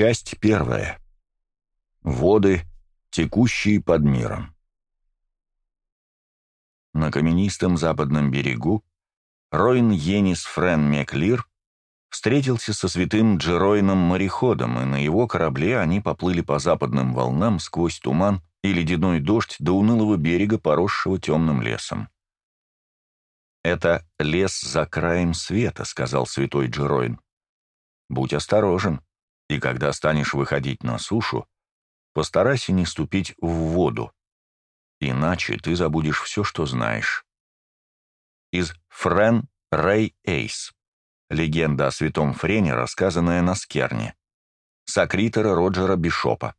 Часть первая. Воды, текущие под миром. На каменистом западном берегу Ройн Енис Френ Меклир встретился со святым Джероином-мореходом, и на его корабле они поплыли по западным волнам сквозь туман и ледяной дождь до унылого берега, поросшего темным лесом. «Это лес за краем света», — сказал святой Джероин. «Будь осторожен». И когда станешь выходить на сушу, постарайся не ступить в воду, иначе ты забудешь все, что знаешь. Из Френ Рэй Эйс. Легенда о святом Френе, рассказанная на Скерне. Сокритора Роджера Бишопа.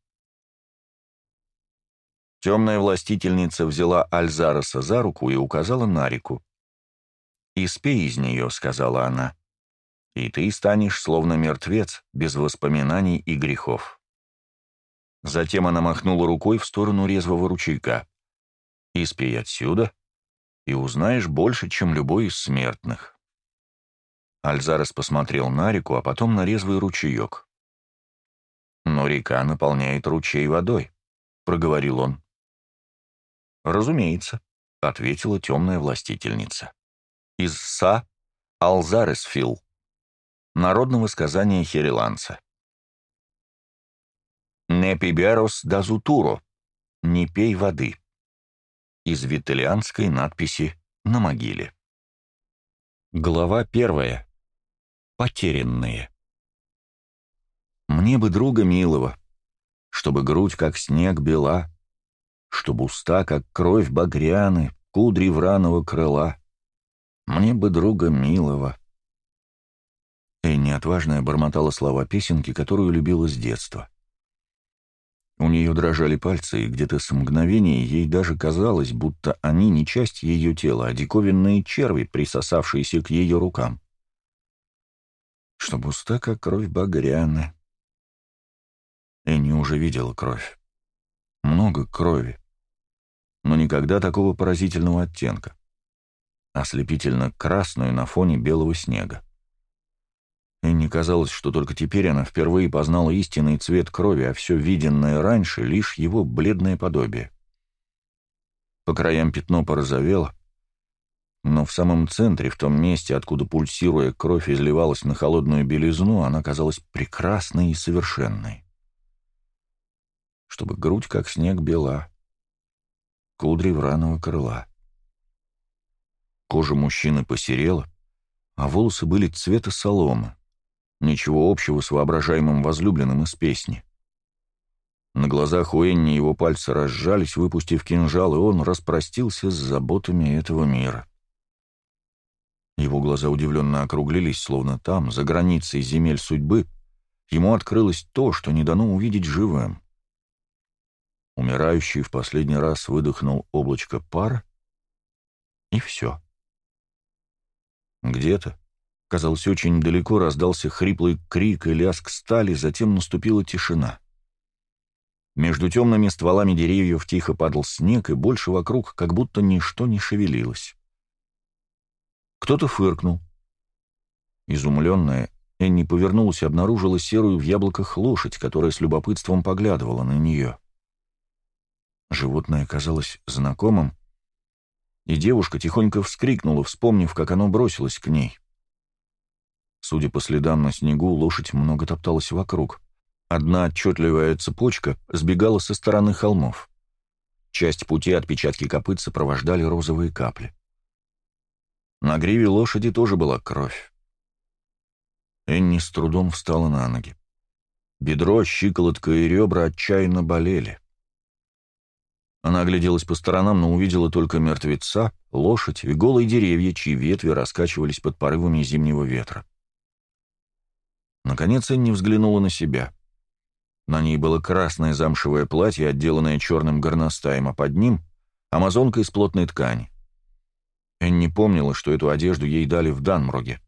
Темная властительница взяла Альзароса за руку и указала на реку. «Испей из нее», — сказала она и ты станешь словно мертвец, без воспоминаний и грехов. Затем она махнула рукой в сторону резвого ручейка. «Испей отсюда, и узнаешь больше, чем любой из смертных». Альзарес посмотрел на реку, а потом на резвый ручеек. «Но река наполняет ручей водой», — проговорил он. «Разумеется», — ответила темная властительница. «Из Са Алзаресфилл». Народного сказания Хериланца. «Не пиберос дазутуро» — «Не пей воды» из виталианской надписи на могиле. Глава первая. Потерянные. Мне бы друга милого, чтобы грудь как снег бела, чтобы уста как кровь багряны, кудри враного крыла. Мне бы друга милого, Энни отважная бормотала слова песенки, которую любила с детства. У нее дрожали пальцы, и где-то с мгновения ей даже казалось, будто они не часть ее тела, а диковинные черви, присосавшиеся к ее рукам. Что густа, как кровь багряна. Энни уже видела кровь. Много крови. Но никогда такого поразительного оттенка. Ослепительно красную на фоне белого снега. И не казалось, что только теперь она впервые познала истинный цвет крови, а все виденное раньше — лишь его бледное подобие. По краям пятно порозовело, но в самом центре, в том месте, откуда пульсируя кровь изливалась на холодную белизну, она казалась прекрасной и совершенной. Чтобы грудь, как снег, бела, кудри враного крыла. Кожа мужчины посерела, а волосы были цвета соломы. Ничего общего с воображаемым возлюбленным из песни. На глазах у Энни его пальцы разжались, выпустив кинжал, и он распростился с заботами этого мира. Его глаза удивленно округлились, словно там, за границей земель судьбы, ему открылось то, что не дано увидеть живым. Умирающий в последний раз выдохнул облачко пар, и все. Где-то, Казалось, очень далеко раздался хриплый крик и лязг стали, затем наступила тишина. Между темными стволами деревьев тихо падал снег, и больше вокруг как будто ничто не шевелилось. Кто-то фыркнул. Изумленная, Энни повернулась и обнаружила серую в яблоках лошадь, которая с любопытством поглядывала на нее. Животное казалось знакомым, и девушка тихонько вскрикнула, вспомнив, как оно бросилось к ней. Судя по следам на снегу, лошадь много топталась вокруг. Одна отчетливая цепочка сбегала со стороны холмов. Часть пути отпечатки копыт сопровождали розовые капли. На гриве лошади тоже была кровь. Энни с трудом встала на ноги. Бедро, щиколотка и ребра отчаянно болели. Она огляделась по сторонам, но увидела только мертвеца, лошадь и голые деревья, чьи ветви раскачивались под порывами зимнего ветра. Наконец Энни взглянула на себя. На ней было красное замшевое платье, отделанное черным горностаем, а под ним — амазонка из плотной ткани. Энни помнила, что эту одежду ей дали в Данмруге.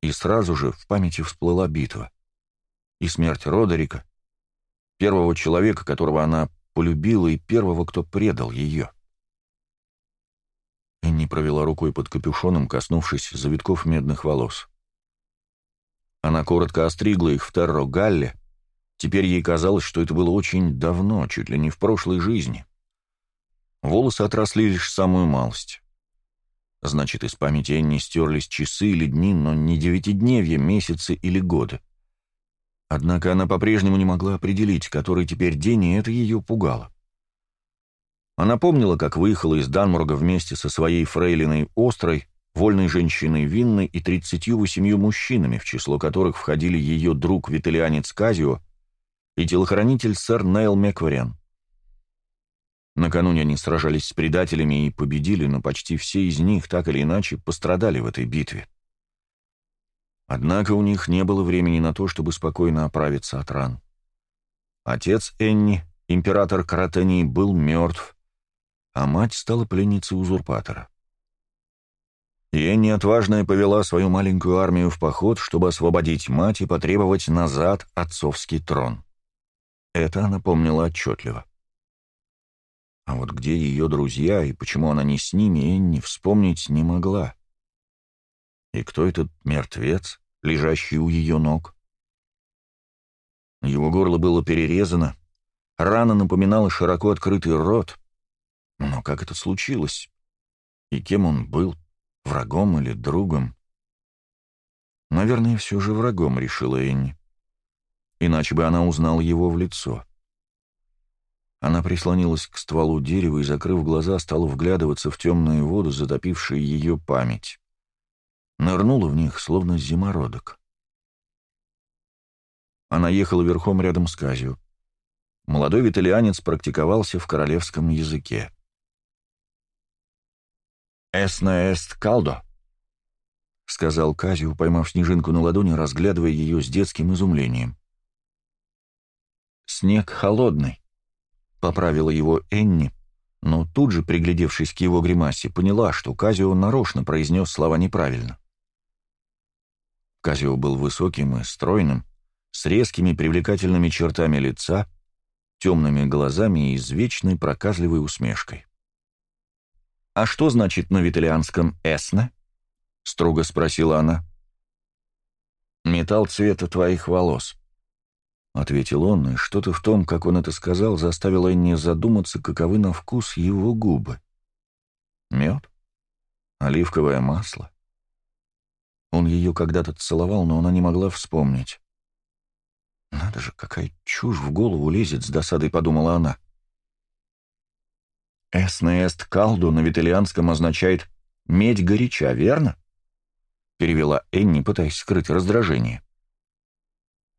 И сразу же в памяти всплыла битва. И смерть Родерика, первого человека, которого она полюбила, и первого, кто предал ее. Энни провела рукой под капюшоном, коснувшись завитков медных волос. — она коротко остригла их в Терро-Галле. Теперь ей казалось, что это было очень давно, чуть ли не в прошлой жизни. Волосы отросли лишь самую малость. Значит, из памяти не стерлись часы или дни, но не девятидневья, месяцы или годы. Однако она по-прежнему не могла определить, который теперь день, и это ее пугало. Она помнила, как выехала из Данмурга вместе со своей фрейлиной Острой, вольной женщиной винной и 38 мужчинами, в число которых входили ее друг виталианец Казио и телохранитель сэр Нейл Мекварен. Накануне они сражались с предателями и победили, но почти все из них так или иначе пострадали в этой битве. Однако у них не было времени на то, чтобы спокойно оправиться от ран. Отец Энни, император Каратении, был мертв, а мать стала пленницей узурпатора и Энни отважная повела свою маленькую армию в поход, чтобы освободить мать и потребовать назад отцовский трон. Это она помнила отчетливо. А вот где ее друзья и почему она не с ними, Энни вспомнить не могла. И кто этот мертвец, лежащий у ее ног? Его горло было перерезано, рана напоминала широко открытый рот. Но как это случилось? И кем он был, Врагом или другом? Наверное, все же врагом, решила Энни. Иначе бы она узнала его в лицо. Она прислонилась к стволу дерева и, закрыв глаза, стала вглядываться в темную воду, затопившую ее память. Нырнула в них, словно зимородок. Она ехала верхом рядом с Казью. Молодой виталианец практиковался в королевском языке. «Эсна эст калдо», — сказал Казио, поймав снежинку на ладони, разглядывая ее с детским изумлением. «Снег холодный», — поправила его Энни, но тут же, приглядевшись к его гримасе, поняла, что Казио нарочно произнес слова неправильно. Казио был высоким и стройным, с резкими привлекательными чертами лица, темными глазами и извечной проказливой усмешкой. «А что значит на виталианском «эсна»?» — строго спросила она. «Металл цвета твоих волос», — ответил он, и что-то в том, как он это сказал, заставило Энни задуматься, каковы на вкус его губы. Мед? Оливковое масло? Он ее когда-то целовал, но она не могла вспомнить. «Надо же, какая чушь в голову лезет с досадой», — подумала она. — «Эснест калду» на витальянском означает «медь горяча», верно?» Перевела Энни, пытаясь скрыть раздражение.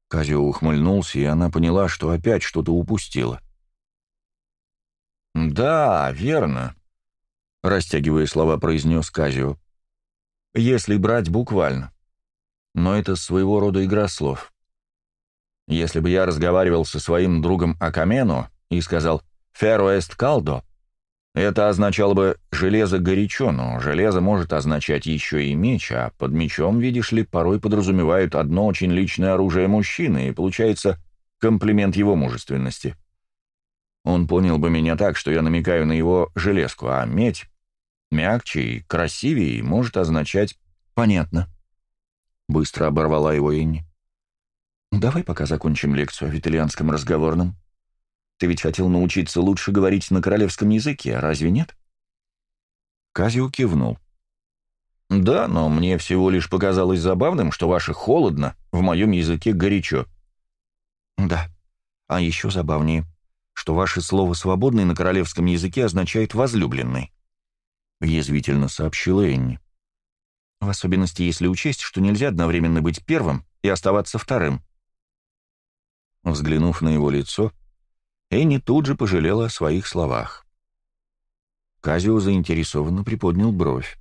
Казио ухмыльнулся, и она поняла, что опять что-то упустила. «Да, верно», — растягивая слова, произнес Казио. «Если брать буквально. Но это своего рода игра слов. Если бы я разговаривал со своим другом Акамено и сказал «Феруэст Калдо», это означало бы «железо горячо», но железо может означать еще и меч, а под мечом, видишь ли, порой подразумевают одно очень личное оружие мужчины, и получается комплимент его мужественности. Он понял бы меня так, что я намекаю на его железку, а медь мягче и красивее может означать «понятно». Быстро оборвала его Энни. «Давай пока закончим лекцию о витальянском разговорном», ты ведь хотел научиться лучше говорить на королевском языке, а разве нет?» Казио кивнул. «Да, но мне всего лишь показалось забавным, что ваше «холодно» в моем языке горячо». «Да, а еще забавнее, что ваше слово «свободный» на королевском языке означает «возлюбленный», — язвительно сообщила Энни. «В особенности, если учесть, что нельзя одновременно быть первым и оставаться вторым». Взглянув на его лицо, — Энни тут же пожалела о своих словах. Казио заинтересованно приподнял бровь.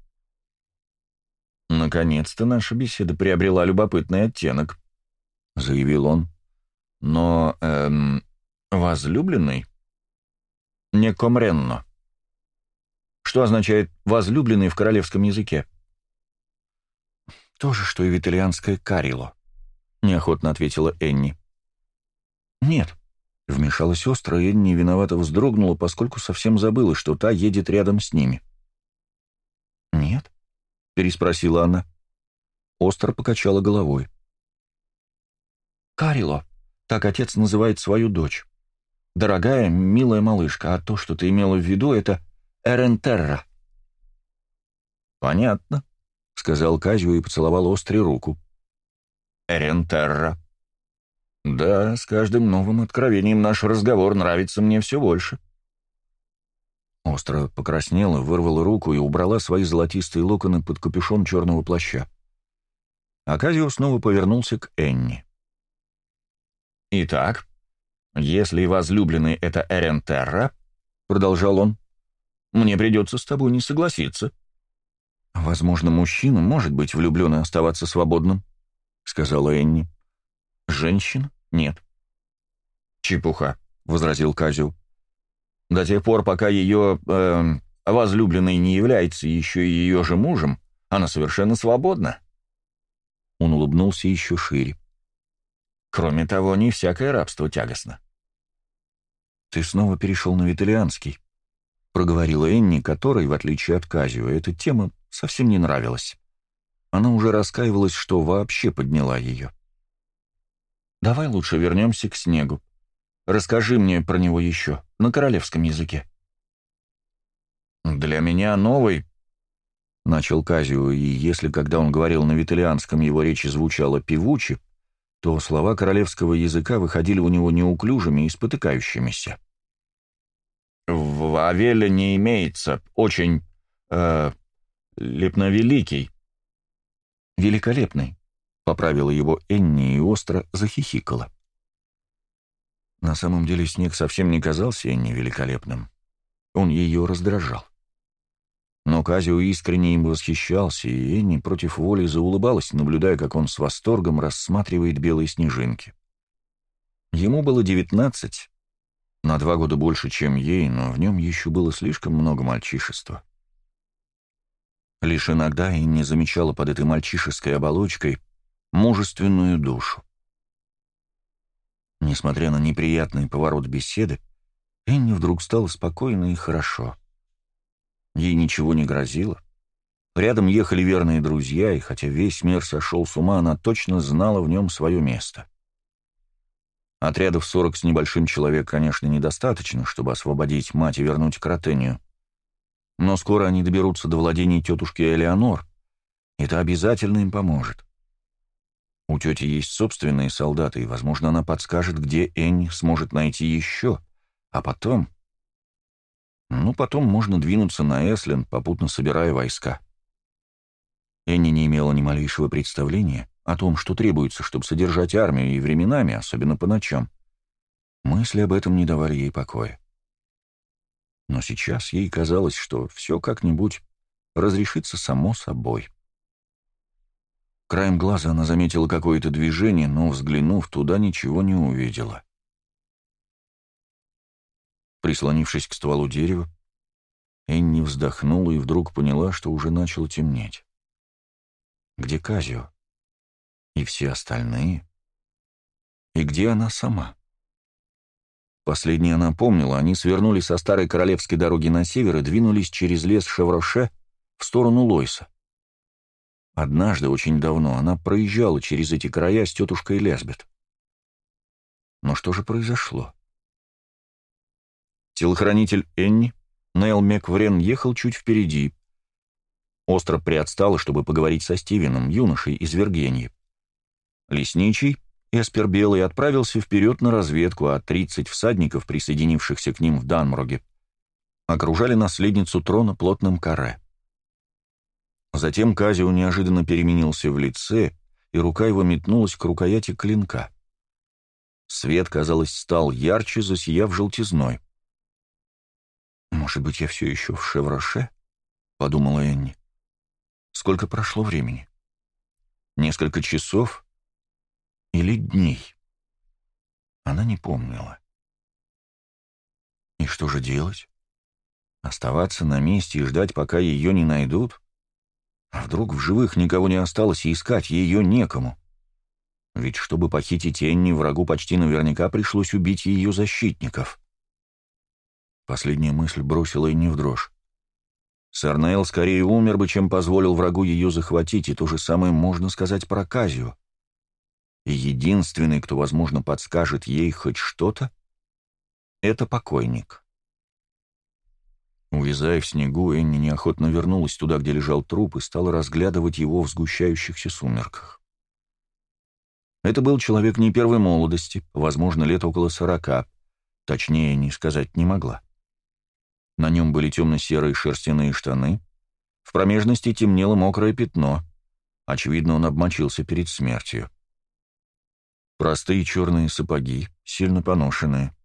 «Наконец-то наша беседа приобрела любопытный оттенок», — заявил он. «Но, эм, возлюбленный?» «Некомренно». «Что означает «возлюбленный» в королевском языке?» «То же, что и в итальянское «карило», — неохотно ответила Энни. «Нет, Вмешалась Острая и Энни виновато вздрогнула, поскольку совсем забыла, что та едет рядом с ними. «Нет?» — переспросила она. Остро покачала головой. «Карило», — так отец называет свою дочь. «Дорогая, милая малышка, а то, что ты имела в виду, это Эрентерра». «Понятно», — сказал Казио и поцеловал Остре руку. «Эрентерра», да, с каждым новым откровением наш разговор нравится мне все больше. Остро покраснела, вырвала руку и убрала свои золотистые локоны под капюшон черного плаща. Аказио снова повернулся к Энни. «Итак, если возлюбленный — это Эрен Терра, — продолжал он, — мне придется с тобой не согласиться». «Возможно, мужчина может быть влюблен и оставаться свободным», — сказала Энни. Женщин нет. «Чепуха», — возразил Казю. «До тех пор, пока ее э, эм, возлюбленной не является еще и ее же мужем, она совершенно свободна». Он улыбнулся еще шире. «Кроме того, не всякое рабство тягостно». «Ты снова перешел на виталианский», — проговорила Энни, которой, в отличие от Казио, эта тема совсем не нравилась. Она уже раскаивалась, что вообще подняла ее. Давай лучше вернемся к снегу. Расскажи мне про него еще, на королевском языке. Для меня новый, — начал Казио, и если, когда он говорил на виталианском, его речь звучала певуче, то слова королевского языка выходили у него неуклюжими и спотыкающимися. «В Авеле не имеется. Очень... Э, лепновеликий». «Великолепный», — поправила его Энни и остро захихикала. На самом деле снег совсем не казался Энни великолепным. Он ее раздражал. Но Казио искренне им восхищался, и Энни против воли заулыбалась, наблюдая, как он с восторгом рассматривает белые снежинки. Ему было девятнадцать, на два года больше, чем ей, но в нем еще было слишком много мальчишества. Лишь иногда Энни замечала под этой мальчишеской оболочкой мужественную душу. Несмотря на неприятный поворот беседы, Энни вдруг стало спокойно и хорошо. Ей ничего не грозило. Рядом ехали верные друзья, и хотя весь мир сошел с ума, она точно знала в нем свое место. Отрядов сорок с небольшим человек, конечно, недостаточно, чтобы освободить мать и вернуть к Но скоро они доберутся до владений тетушки Элеонор, это обязательно им поможет. У тети есть собственные солдаты, и, возможно, она подскажет, где Энни сможет найти еще. А потом... Ну, потом можно двинуться на Эслин, попутно собирая войска. Энни не имела ни малейшего представления о том, что требуется, чтобы содержать армию и временами, особенно по ночам. Мысли об этом не давали ей покоя. Но сейчас ей казалось, что все как-нибудь разрешится само собой. Краем глаза она заметила какое-то движение, но, взглянув туда, ничего не увидела. Прислонившись к стволу дерева, Энни вздохнула и вдруг поняла, что уже начало темнеть. Где Казио? И все остальные? И где она сама? Последнее она помнила, они свернули со старой королевской дороги на север и двинулись через лес Шевроше в сторону Лойса. Однажды, очень давно, она проезжала через эти края с тетушкой Лесбет. Но что же произошло? Телохранитель Энни, Нейл Мекврен, ехал чуть впереди. Остро приотстала, чтобы поговорить со Стивеном, юношей из Вергении. Лесничий, Эспер Белый, отправился вперед на разведку, а 30 всадников, присоединившихся к ним в Данмроге, окружали наследницу трона плотным каре. Затем Казио неожиданно переменился в лице, и рука его метнулась к рукояти клинка. Свет, казалось, стал ярче, засияв желтизной. «Может быть, я все еще в Шевроше?» — подумала Энни. «Сколько прошло времени? Несколько часов или дней?» Она не помнила. «И что же делать? Оставаться на месте и ждать, пока ее не найдут?» А вдруг в живых никого не осталось, и искать ее некому? Ведь чтобы похитить Энни, врагу почти наверняка пришлось убить ее защитников. Последняя мысль бросила Энни в дрожь. Сэр Нейл скорее умер бы, чем позволил врагу ее захватить, и то же самое можно сказать про Казию. И единственный, кто, возможно, подскажет ей хоть что-то, — это покойник. Увязая в снегу, Энни неохотно вернулась туда, где лежал труп, и стала разглядывать его в сгущающихся сумерках. Это был человек не первой молодости, возможно, лет около сорока, точнее не сказать не могла. На нем были темно-серые шерстяные штаны, в промежности темнело мокрое пятно, очевидно, он обмочился перед смертью. Простые черные сапоги, сильно поношенные —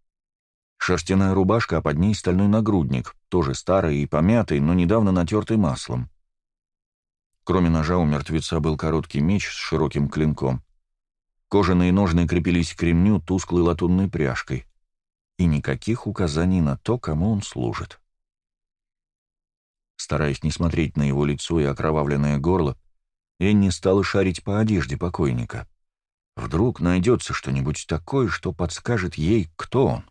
Шерстяная рубашка, а под ней стальной нагрудник, тоже старый и помятый, но недавно натертый маслом. Кроме ножа у мертвеца был короткий меч с широким клинком. Кожаные ножны крепились к ремню тусклой латунной пряжкой. И никаких указаний на то, кому он служит. Стараясь не смотреть на его лицо и окровавленное горло, Энни стала шарить по одежде покойника. Вдруг найдется что-нибудь такое, что подскажет ей, кто он.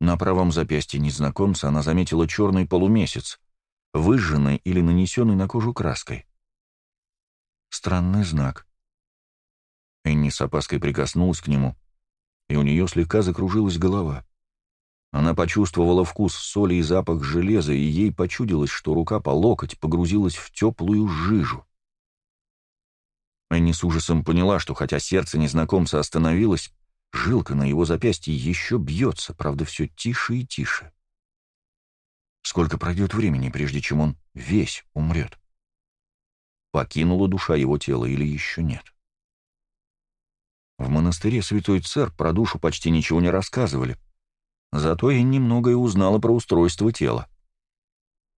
На правом запястье незнакомца она заметила черный полумесяц, выжженный или нанесенный на кожу краской. Странный знак. Энни с опаской прикоснулась к нему, и у нее слегка закружилась голова. Она почувствовала вкус соли и запах железа, и ей почудилось, что рука по локоть погрузилась в теплую жижу. Энни с ужасом поняла, что хотя сердце незнакомца остановилось, Жилка на его запястье еще бьется, правда, все тише и тише. Сколько пройдет времени, прежде чем он весь умрет? Покинула душа его тело или еще нет? В монастыре Святой Цер про душу почти ничего не рассказывали, зато я немного и узнала про устройство тела.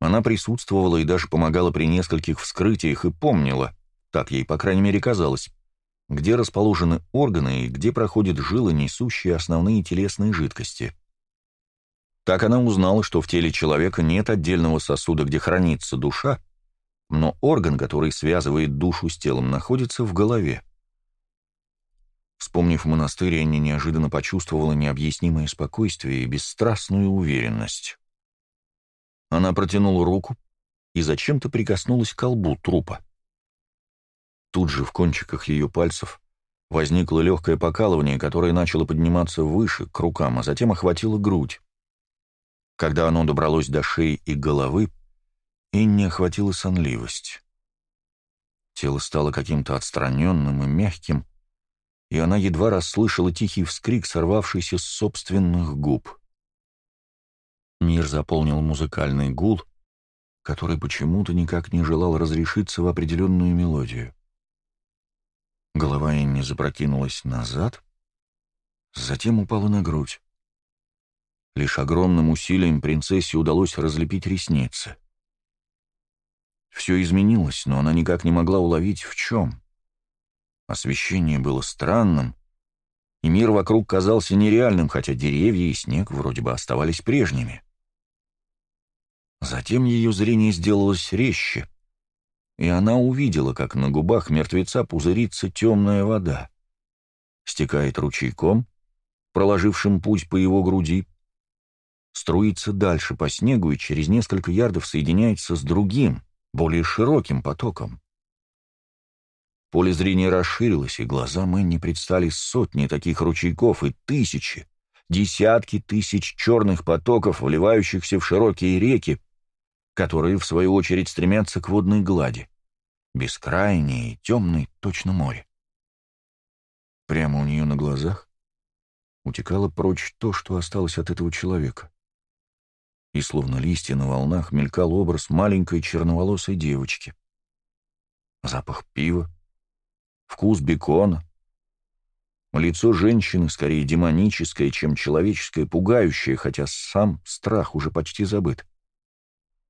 Она присутствовала и даже помогала при нескольких вскрытиях и помнила, так ей, по крайней мере, казалось, где расположены органы и где проходят жилы, несущие основные телесные жидкости. Так она узнала, что в теле человека нет отдельного сосуда, где хранится душа, но орган, который связывает душу с телом, находится в голове. Вспомнив монастырь, Энни неожиданно почувствовала необъяснимое спокойствие и бесстрастную уверенность. Она протянула руку и зачем-то прикоснулась к колбу трупа. Тут же в кончиках ее пальцев возникло легкое покалывание, которое начало подниматься выше, к рукам, а затем охватило грудь. Когда оно добралось до шеи и головы, Инне охватила сонливость. Тело стало каким-то отстраненным и мягким, и она едва расслышала тихий вскрик, сорвавшийся с собственных губ. Мир заполнил музыкальный гул, который почему-то никак не желал разрешиться в определенную мелодию. Голова Эмми запрокинулась назад, затем упала на грудь. Лишь огромным усилием принцессе удалось разлепить ресницы. Все изменилось, но она никак не могла уловить, в чем. Освещение было странным, и мир вокруг казался нереальным, хотя деревья и снег вроде бы оставались прежними. Затем ее зрение сделалось резче — и она увидела, как на губах мертвеца пузырится темная вода. Стекает ручейком, проложившим путь по его груди, струится дальше по снегу и через несколько ярдов соединяется с другим, более широким потоком. Поле зрения расширилось, и глаза Мэнни предстали сотни таких ручейков и тысячи, десятки тысяч черных потоков, вливающихся в широкие реки, которые, в свою очередь, стремятся к водной глади, бескрайней и темной, точно море. Прямо у нее на глазах утекало прочь то, что осталось от этого человека. И словно листья на волнах мелькал образ маленькой черноволосой девочки. Запах пива, вкус бекона, лицо женщины, скорее демоническое, чем человеческое, пугающее, хотя сам страх уже почти забыт.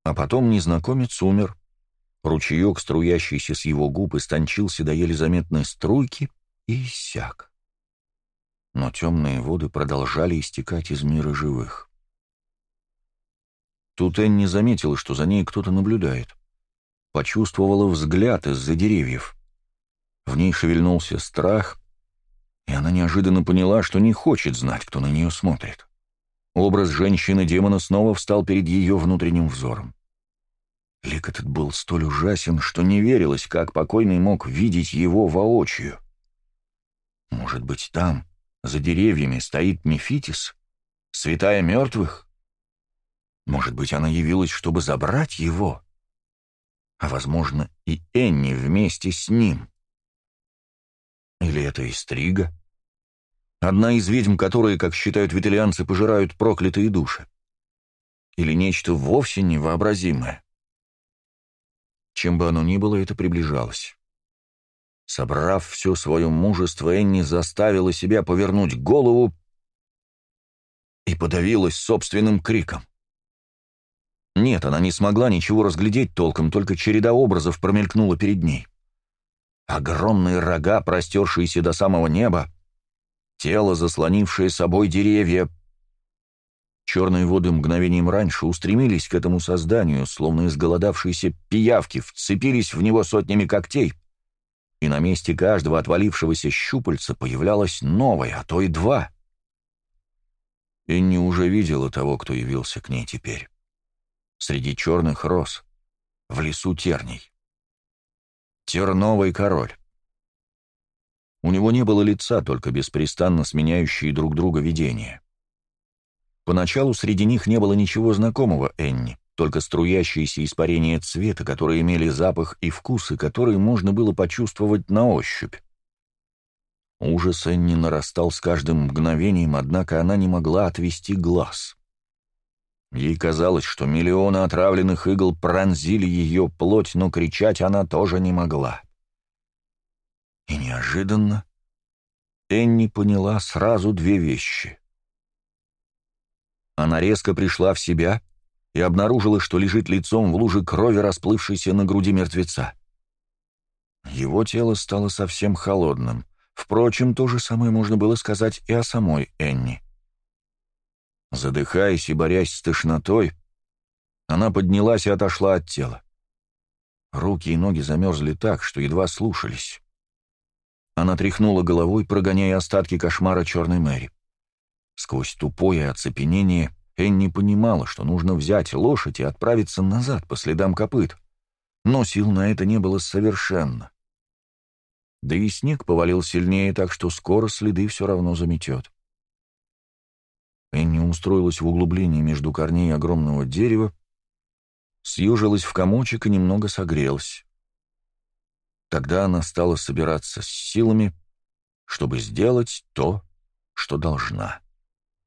А потом незнакомец умер. Ручеек, струящийся с его губ, истончился до еле заметной струйки и иссяк. Но темные воды продолжали истекать из мира живых. Тут Энни заметила, что за ней кто-то наблюдает. Почувствовала взгляд из-за деревьев. В ней шевельнулся страх, и она неожиданно поняла, что не хочет знать, кто на нее смотрит. Образ женщины-демона снова встал перед ее внутренним взором. Лик этот был столь ужасен, что не верилось, как покойный мог видеть его воочию. Может быть, там, за деревьями, стоит Мефитис, святая мертвых? Может быть, она явилась, чтобы забрать его? А, возможно, и Энни вместе с ним. Или это Истрига? Одна из ведьм, которые, как считают виталианцы, пожирают проклятые души. Или нечто вовсе невообразимое. Чем бы оно ни было, это приближалось. Собрав все свое мужество, Энни заставила себя повернуть голову и подавилась собственным криком. Нет, она не смогла ничего разглядеть толком, только череда образов промелькнула перед ней. Огромные рога, простершиеся до самого неба, тело, заслонившее собой деревья, Черные воды мгновением раньше устремились к этому созданию, словно изголодавшиеся пиявки, вцепились в него сотнями когтей, и на месте каждого отвалившегося щупальца появлялось новое, а то и два. Энни уже видела того, кто явился к ней теперь. Среди черных роз, в лесу терний. Терновый король. У него не было лица, только беспрестанно сменяющие друг друга видения. Поначалу среди них не было ничего знакомого Энни, только струящиеся испарения цвета, которые имели запах и вкусы, которые можно было почувствовать на ощупь. Ужас Энни нарастал с каждым мгновением, однако она не могла отвести глаз. Ей казалось, что миллионы отравленных игл пронзили ее плоть, но кричать она тоже не могла. И неожиданно Энни поняла сразу две вещи. Она резко пришла в себя и обнаружила, что лежит лицом в луже крови, расплывшейся на груди мертвеца. Его тело стало совсем холодным. Впрочем, то же самое можно было сказать и о самой Энни. Задыхаясь и борясь с тошнотой, она поднялась и отошла от тела. Руки и ноги замерзли так, что едва слушались. Она тряхнула головой, прогоняя остатки кошмара черной Мэри. Сквозь тупое оцепенение Энни понимала, что нужно взять лошадь и отправиться назад по следам копыт. Но сил на это не было совершенно. Да и снег повалил сильнее, так что скоро следы все равно заметет. Энни устроилась в углублении между корней огромного дерева, съежилась в комочек и немного согрелась. Тогда она стала собираться с силами, чтобы сделать то, что должна.